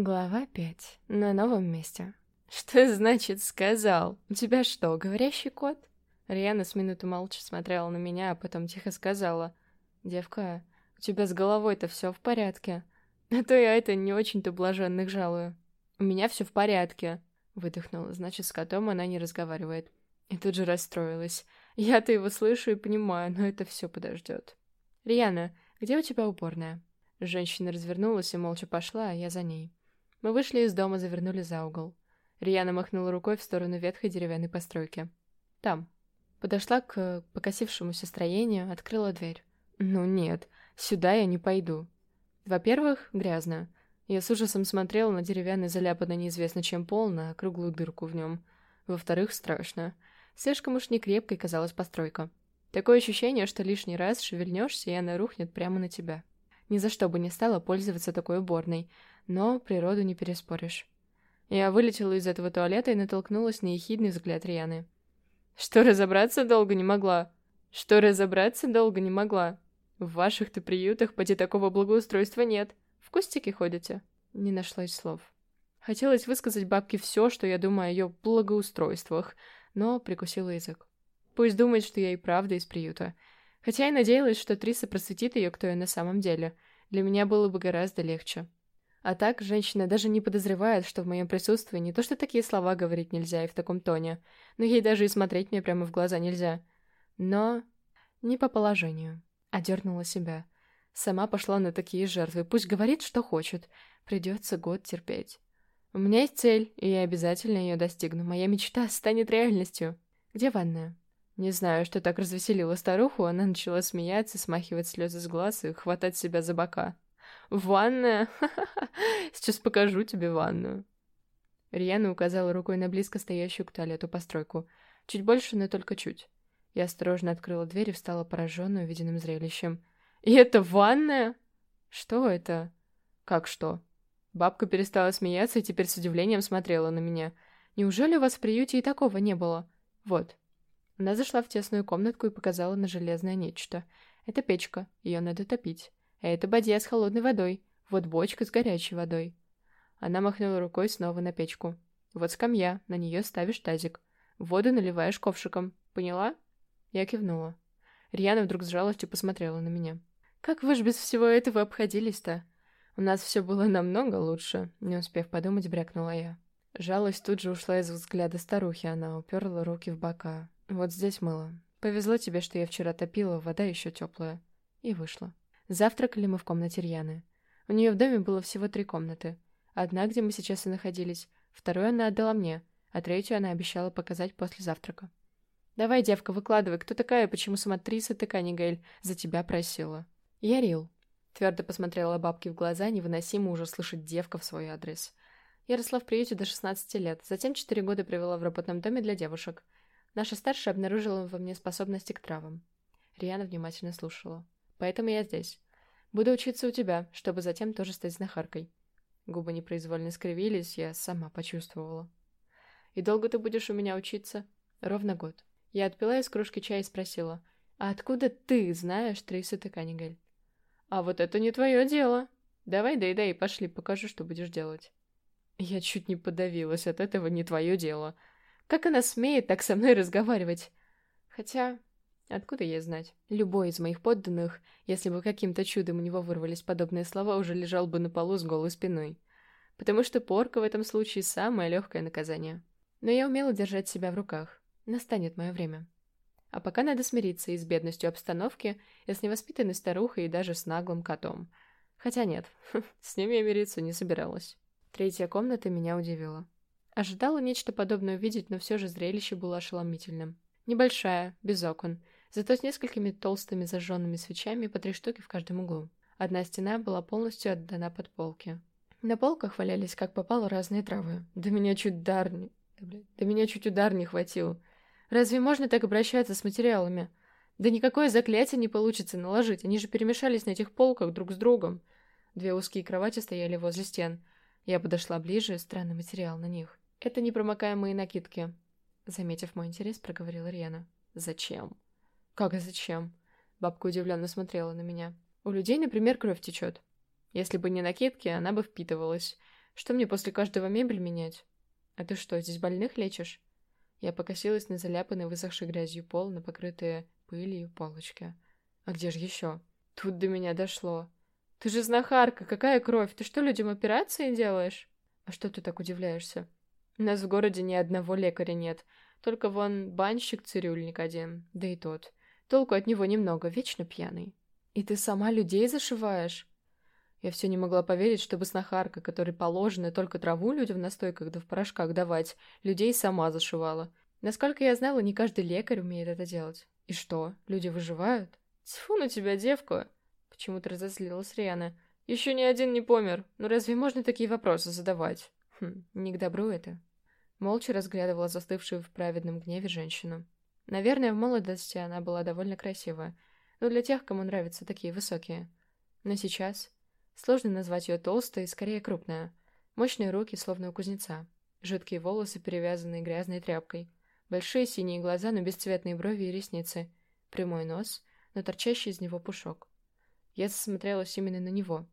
Глава 5. На новом месте. «Что значит «сказал»? У тебя что, говорящий кот?» Риана с минуты молча смотрела на меня, а потом тихо сказала. «Девка, у тебя с головой-то все в порядке? А то я это не очень-то блаженных жалую». «У меня все в порядке», — выдохнула. «Значит, с котом она не разговаривает». И тут же расстроилась. Я-то его слышу и понимаю, но это все подождет. «Риана, где у тебя уборная?» Женщина развернулась и молча пошла, а я за ней. Мы вышли из дома, завернули за угол. Рьяна махнула рукой в сторону ветхой деревянной постройки. «Там». Подошла к покосившемуся строению, открыла дверь. «Ну нет, сюда я не пойду». Во-первых, грязно. Я с ужасом смотрела на деревянный заляпанный неизвестно чем пол, на круглую дырку в нем. Во-вторых, страшно. Слишком уж некрепкой казалась постройка. Такое ощущение, что лишний раз шевельнешься, и она рухнет прямо на тебя. Ни за что бы не стала пользоваться такой уборной, но природу не переспоришь. Я вылетела из этого туалета и натолкнулась на ехидный взгляд Рианы. «Что, разобраться долго не могла?» «Что, разобраться долго не могла?» «В ваших-то приютах поди такого благоустройства нет. В кустики ходите?» Не нашлось слов. Хотелось высказать бабке все, что я думаю о ее благоустройствах, но прикусила язык. Пусть думает, что я и правда из приюта. Хотя я надеялась, что Триса просветит ее, кто я на самом деле. Для меня было бы гораздо легче. А так, женщина даже не подозревает, что в моем присутствии не то что такие слова говорить нельзя и в таком тоне, но ей даже и смотреть мне прямо в глаза нельзя. Но не по положению. Одернула себя. Сама пошла на такие жертвы. Пусть говорит, что хочет. Придется год терпеть. У меня есть цель, и я обязательно ее достигну. Моя мечта станет реальностью. Где ванная? Не знаю, что так развеселило старуху, она начала смеяться, смахивать слезы с глаз и хватать себя за бока. «Ванная? Сейчас покажу тебе ванную». Рьяна указала рукой на близко стоящую к туалету постройку. Чуть больше, но только чуть. Я осторожно открыла дверь и встала пораженная увиденным зрелищем. «И это ванная?» «Что это?» «Как что?» Бабка перестала смеяться и теперь с удивлением смотрела на меня. «Неужели у вас в приюте и такого не было?» «Вот». Она зашла в тесную комнатку и показала на железное нечто. «Это печка, ее надо топить. Это бадья с холодной водой. Вот бочка с горячей водой». Она махнула рукой снова на печку. «Вот скамья, на нее ставишь тазик. Воду наливаешь ковшиком. Поняла?» Я кивнула. Рьяна вдруг с жалостью посмотрела на меня. «Как вы ж без всего этого обходились-то? У нас все было намного лучше», — не успев подумать, брякнула я. Жалость тут же ушла из взгляда старухи, она уперла руки в бока. «Вот здесь мыло. Повезло тебе, что я вчера топила, вода еще теплая». И вышла. Завтракали мы в комнате Рьяны. У нее в доме было всего три комнаты. Одна, где мы сейчас и находились, вторую она отдала мне, а третью она обещала показать после завтрака. «Давай, девка, выкладывай, кто такая и почему сама Триса Тыканигель за тебя просила?» «Я Рил», — твердо посмотрела бабке в глаза, невыносимо уже слышать девка в свой адрес. Я росла в приюте до 16 лет, затем 4 года провела в работном доме для девушек. Наша старшая обнаружила во мне способности к травам. Риана внимательно слушала. Поэтому я здесь. Буду учиться у тебя, чтобы затем тоже стать знахаркой. Губы непроизвольно скривились, я сама почувствовала. И долго ты будешь у меня учиться? Ровно год. Я отпила из кружки чая и спросила, а откуда ты знаешь Трейса Теканигель? А вот это не твое дело. Давай, дай-дай, пошли, покажу, что будешь делать. Я чуть не подавилась от этого не твое дело. Как она смеет так со мной разговаривать? Хотя, Откуда ей знать? Любой из моих подданных, если бы каким-то чудом у него вырвались подобные слова, уже лежал бы на полу с голой спиной. Потому что порка в этом случае самое легкое наказание. Но я умела держать себя в руках. Настанет мое время. А пока надо смириться и с бедностью обстановки, и с невоспитанной старухой, и даже с наглым котом. Хотя нет, с ними я мириться не собиралась. Третья комната меня удивила. Ожидала нечто подобное увидеть, но все же зрелище было ошеломительным. Небольшая, без окон, зато с несколькими толстыми зажженными свечами по три штуки в каждом углу. Одна стена была полностью отдана под полки. На полках валялись как попало разные травы. Да меня чуть дар не... Да меня чуть удар не хватил. Разве можно так обращаться с материалами? Да никакое заклятие не получится наложить, они же перемешались на этих полках друг с другом. Две узкие кровати стояли возле стен. Я подошла ближе, странный материал на них. Это непромокаемые накидки. Заметив мой интерес, проговорила Рена. Зачем? «Как и зачем?» Бабка удивленно смотрела на меня. «У людей, например, кровь течет. Если бы не накидки, она бы впитывалась. Что мне после каждого мебель менять? А ты что, здесь больных лечишь? Я покосилась на заляпанный высохшей грязью пол, на покрытые пылью полочки. А где же еще? Тут до меня дошло. Ты же знахарка, какая кровь? Ты что, людям операции делаешь? А что ты так удивляешься? У нас в городе ни одного лекаря нет. Только вон банщик-цирюльник один, да и тот. Толку от него немного, вечно пьяный. И ты сама людей зашиваешь? Я все не могла поверить, чтобы снахарка, которой положено только траву людям в настойках да в порошках давать, людей сама зашивала. Насколько я знала, не каждый лекарь умеет это делать. И что, люди выживают? Тьфу на тебя, девка! Почему-то разозлилась Риана. Еще ни один не помер. Ну разве можно такие вопросы задавать? Хм, не к добру это. Молча разглядывала застывшую в праведном гневе женщину. Наверное, в молодости она была довольно красивая, но для тех, кому нравятся такие высокие. Но сейчас сложно назвать ее толстой, скорее крупная. Мощные руки, словно у кузнеца. Жидкие волосы, перевязанные грязной тряпкой. Большие синие глаза, но бесцветные брови и ресницы. Прямой нос, но торчащий из него пушок. Я засмотрелась именно на него.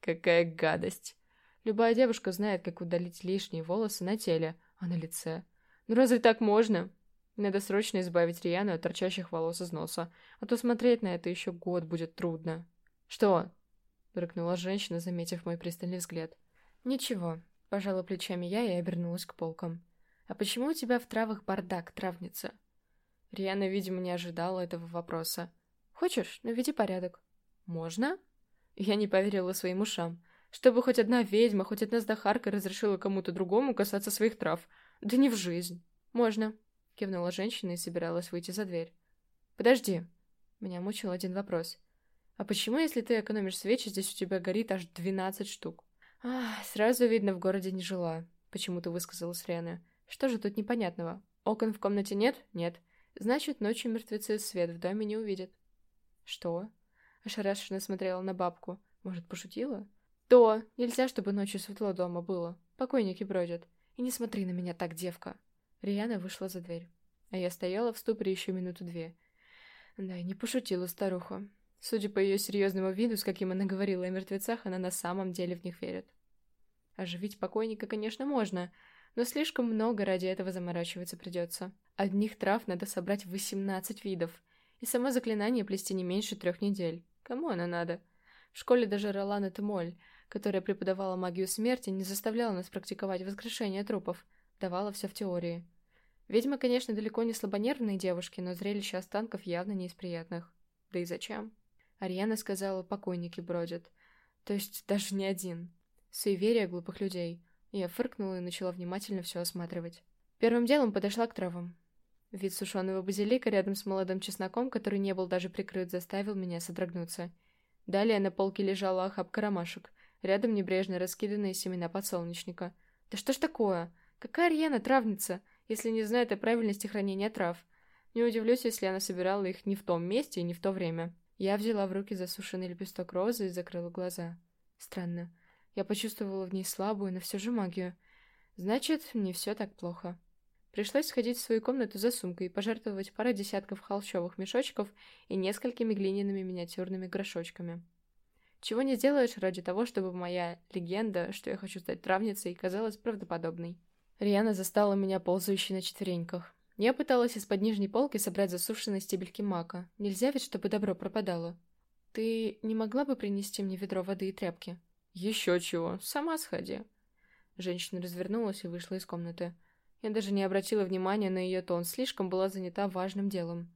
Какая гадость! Любая девушка знает, как удалить лишние волосы на теле, а на лице. Ну разве так можно? Надо срочно избавить Рияну от торчащих волос из носа, а то смотреть на это еще год будет трудно. «Что?» — рыкнула женщина, заметив мой пристальный взгляд. «Ничего», — пожала плечами я и обернулась к полкам. «А почему у тебя в травах бардак, травница?» Риана, видимо, не ожидала этого вопроса. «Хочешь, наведи порядок». «Можно?» Я не поверила своим ушам. Чтобы хоть одна ведьма, хоть одна знахарка разрешила кому-то другому касаться своих трав. Да не в жизнь. «Можно», — кивнула женщина и собиралась выйти за дверь. «Подожди». Меня мучил один вопрос. «А почему, если ты экономишь свечи, здесь у тебя горит аж двенадцать штук?» «Ах, сразу видно, в городе не жила», — почему-то высказалась Рена. «Что же тут непонятного? Окон в комнате нет? Нет. Значит, ночью мертвецы свет в доме не увидят». «Что?» — ошарашенно смотрела на бабку. «Может, пошутила?» «То! Нельзя, чтобы ночью светло дома было. Покойники бродят. И не смотри на меня так, девка!» Рияна вышла за дверь. А я стояла в ступоре еще минуту две. Да, и не пошутила старуха. Судя по ее серьезному виду, с каким она говорила о мертвецах, она на самом деле в них верит. Оживить покойника, конечно, можно, но слишком много ради этого заморачиваться придется. Одних трав надо собрать 18 видов, и само заклинание плести не меньше трех недель. Кому оно надо? В школе даже Ролана Темоль, которая преподавала магию смерти, не заставляла нас практиковать воскрешение трупов, давала все в теории. Ведьмы, конечно, далеко не слабонервные девушки, но зрелище останков явно не из приятных. Да и зачем? Ариана сказала, покойники бродят. То есть даже не один. Суеверие глупых людей. Я фыркнула и начала внимательно все осматривать. Первым делом подошла к травам. Вид сушеного базилика рядом с молодым чесноком, который не был даже прикрыт, заставил меня содрогнуться. Далее на полке лежала охапка ромашек. Рядом небрежно раскиданные семена подсолнечника. Да что ж такое? Какая Ариана травница? Если не знает о правильности хранения трав. Не удивлюсь, если она собирала их не в том месте и не в то время. Я взяла в руки засушенный лепесток розы и закрыла глаза. Странно. Я почувствовала в ней слабую, но все же магию. Значит, не все так плохо. Пришлось сходить в свою комнату за сумкой и пожертвовать парой десятков холщовых мешочков и несколькими глиняными миниатюрными горшочками. Чего не сделаешь ради того, чтобы моя легенда, что я хочу стать травницей, казалась правдоподобной. Риана застала меня ползающей на четвереньках. Я пыталась из-под нижней полки собрать засушенные стебельки мака. Нельзя ведь, чтобы добро пропадало. Ты не могла бы принести мне ведро воды и тряпки? Еще чего, сама сходи. Женщина развернулась и вышла из комнаты. Я даже не обратила внимания на ее тон, слишком была занята важным делом.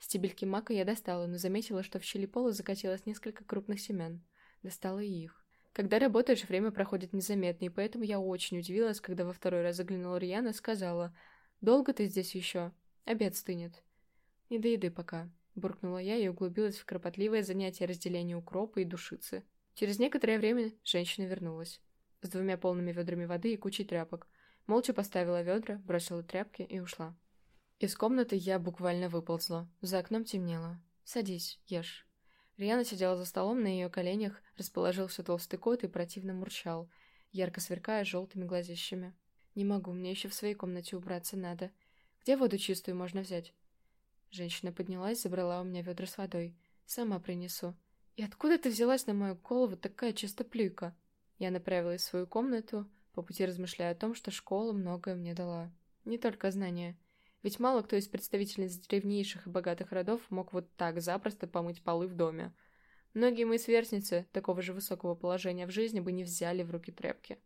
Стебельки мака я достала, но заметила, что в щели пола закатилось несколько крупных семян. Достала их. Когда работаешь, время проходит незаметно, и поэтому я очень удивилась, когда во второй раз заглянула Рьяна и сказала, «Долго ты здесь еще? Обед стынет». «Не до еды пока», — буркнула я и углубилась в кропотливое занятие разделения укропа и душицы. Через некоторое время женщина вернулась. С двумя полными ведрами воды и кучей тряпок. Молча поставила ведра, бросила тряпки и ушла. Из комнаты я буквально выползла. За окном темнело. «Садись, ешь». Риана сидела за столом, на ее коленях расположился толстый кот и противно мурчал, ярко сверкая желтыми глазищами. «Не могу, мне еще в своей комнате убраться надо. Где воду чистую можно взять?» Женщина поднялась, забрала у меня ведра с водой. «Сама принесу». «И откуда ты взялась на мою голову такая чистоплюйка?» Я направилась в свою комнату, по пути размышляя о том, что школа многое мне дала. Не только знания. Ведь мало кто из представительниц древнейших и богатых родов мог вот так запросто помыть полы в доме. Многие мои сверстницы такого же высокого положения в жизни бы не взяли в руки тряпки.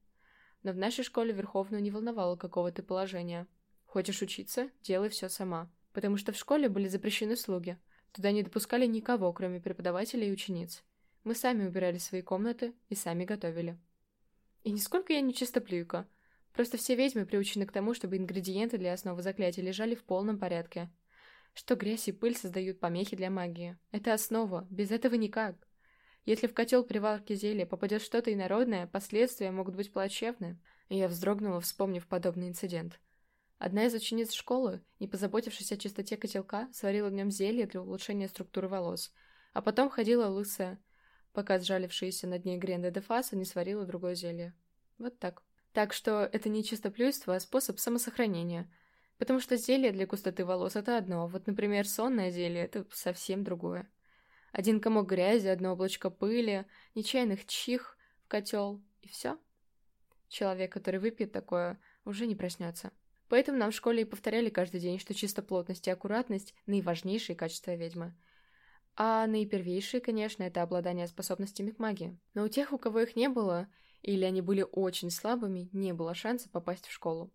Но в нашей школе Верховную не волновало какого ты положения. Хочешь учиться – делай все сама. Потому что в школе были запрещены слуги. Туда не допускали никого, кроме преподавателей и учениц. Мы сами убирали свои комнаты и сами готовили. И нисколько я не чистоплюйка. Просто все ведьмы приучены к тому, чтобы ингредиенты для основы заклятия лежали в полном порядке. Что грязь и пыль создают помехи для магии. Это основа, без этого никак. Если в котел при варке зелья попадет что-то инородное, последствия могут быть плачевны. Я вздрогнула, вспомнив подобный инцидент. Одна из учениц школы, не позаботившись о чистоте котелка, сварила в нем зелье для улучшения структуры волос, а потом ходила лысая, пока сжалившаяся над ней Гренда де Фаса не сварила другое зелье. Вот так. Так что это не чистоплюйство, а способ самосохранения. Потому что зелье для густоты волос — это одно, вот, например, сонное зелье — это совсем другое. Один комок грязи, одно облачко пыли, нечаянных чих в котел, и все. Человек, который выпьет такое, уже не проснется. Поэтому нам в школе и повторяли каждый день, что чистоплотность и аккуратность — наиважнейшие качества ведьмы. А наипервейшие, конечно, это обладание способностями к магии. Но у тех, у кого их не было, или они были очень слабыми, не было шанса попасть в школу.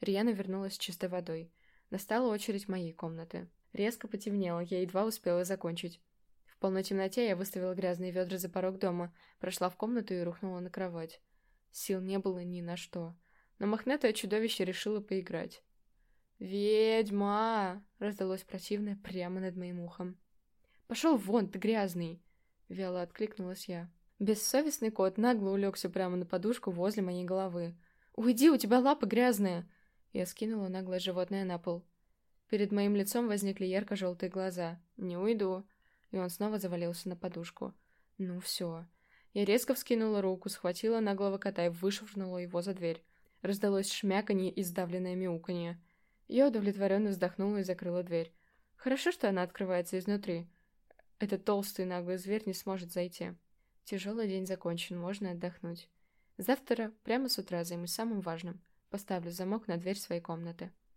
Рьяна вернулась с чистой водой. Настала очередь моей комнаты. Резко потемнело, я едва успела закончить. В полной темноте я выставила грязные ведра за порог дома, прошла в комнату и рухнула на кровать. Сил не было ни на что но мохнатое чудовище решило поиграть. «Ведьма!» — раздалось противное прямо над моим ухом. «Пошел вон, ты грязный!» — вяло откликнулась я. Бессовестный кот нагло улегся прямо на подушку возле моей головы. «Уйди, у тебя лапы грязные!» Я скинула наглое животное на пол. Перед моим лицом возникли ярко-желтые глаза. «Не уйду!» И он снова завалился на подушку. «Ну все!» Я резко вскинула руку, схватила наглого кота и вышвырнула его за дверь. Раздалось шмяканье и сдавленное мяуканье. Я удовлетворенно вздохнула и закрыла дверь. Хорошо, что она открывается изнутри. Этот толстый наглый зверь не сможет зайти. Тяжелый день закончен, можно отдохнуть. Завтра, прямо с утра, займусь самым важным. Поставлю замок на дверь своей комнаты.